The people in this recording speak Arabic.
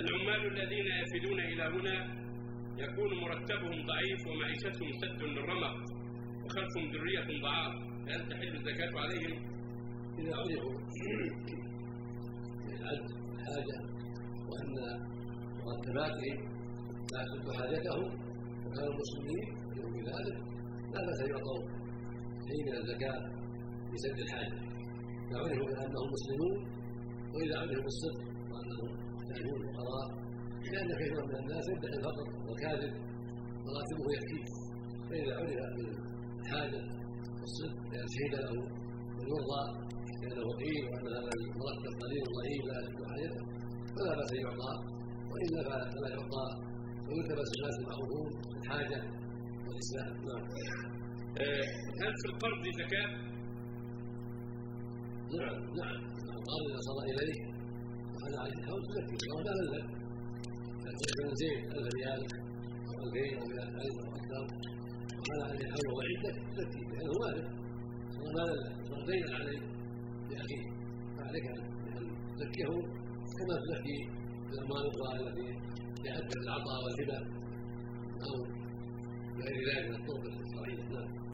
العمال الذين يفدون إلى هنا يكون مرتبهم ضعيف ومعيشتهم سد للرمق وخلفهم ذرية ضعاف. فهل تحل الزكاة عليهم؟ إذا عرفوا بالعد الحاجة وأن مرتباتهم لا تسد حاجتهم وكانوا مسلمين يوم ذلك لا بأس يعطوا من الزكاة لسد الحاجة. إذا عرفوا بأنهم مسلمون وإذا عرفوا بالصدق وأنهم يحتاجون الفقراء لأن كثيرا من الناس يدعي الفقر والكاذب وراتبه يكفيه فإذا عرف بالحاجة والصدق بأن شهد له ويرضى لأنه فقير وأن هذا المرتب قليل ضئيل لا يسد حاجته فلا أن يعطى. وإلا فلا يعطى. ويلتبس الناس المعروفون الحاجة والإسلام. نعم. آه، هل في القرض زكاة؟ نعم نعم. القرض إذا صار إليه. وهذا عليه الحول تزكي سواء لا لك لكن زين ألف ريال أو ألفين أو ألف أو أكثر وهذا عليه الحول وهو عندك تزكي لأنه مالك. صار مالا لك صار دينا عليه لأخيه. فعليك أن تزكيه كما تزكي الأموال الأخرى التي يعد العطاء والهبة. أو غير ذلك من الطرق الشرعية نعم.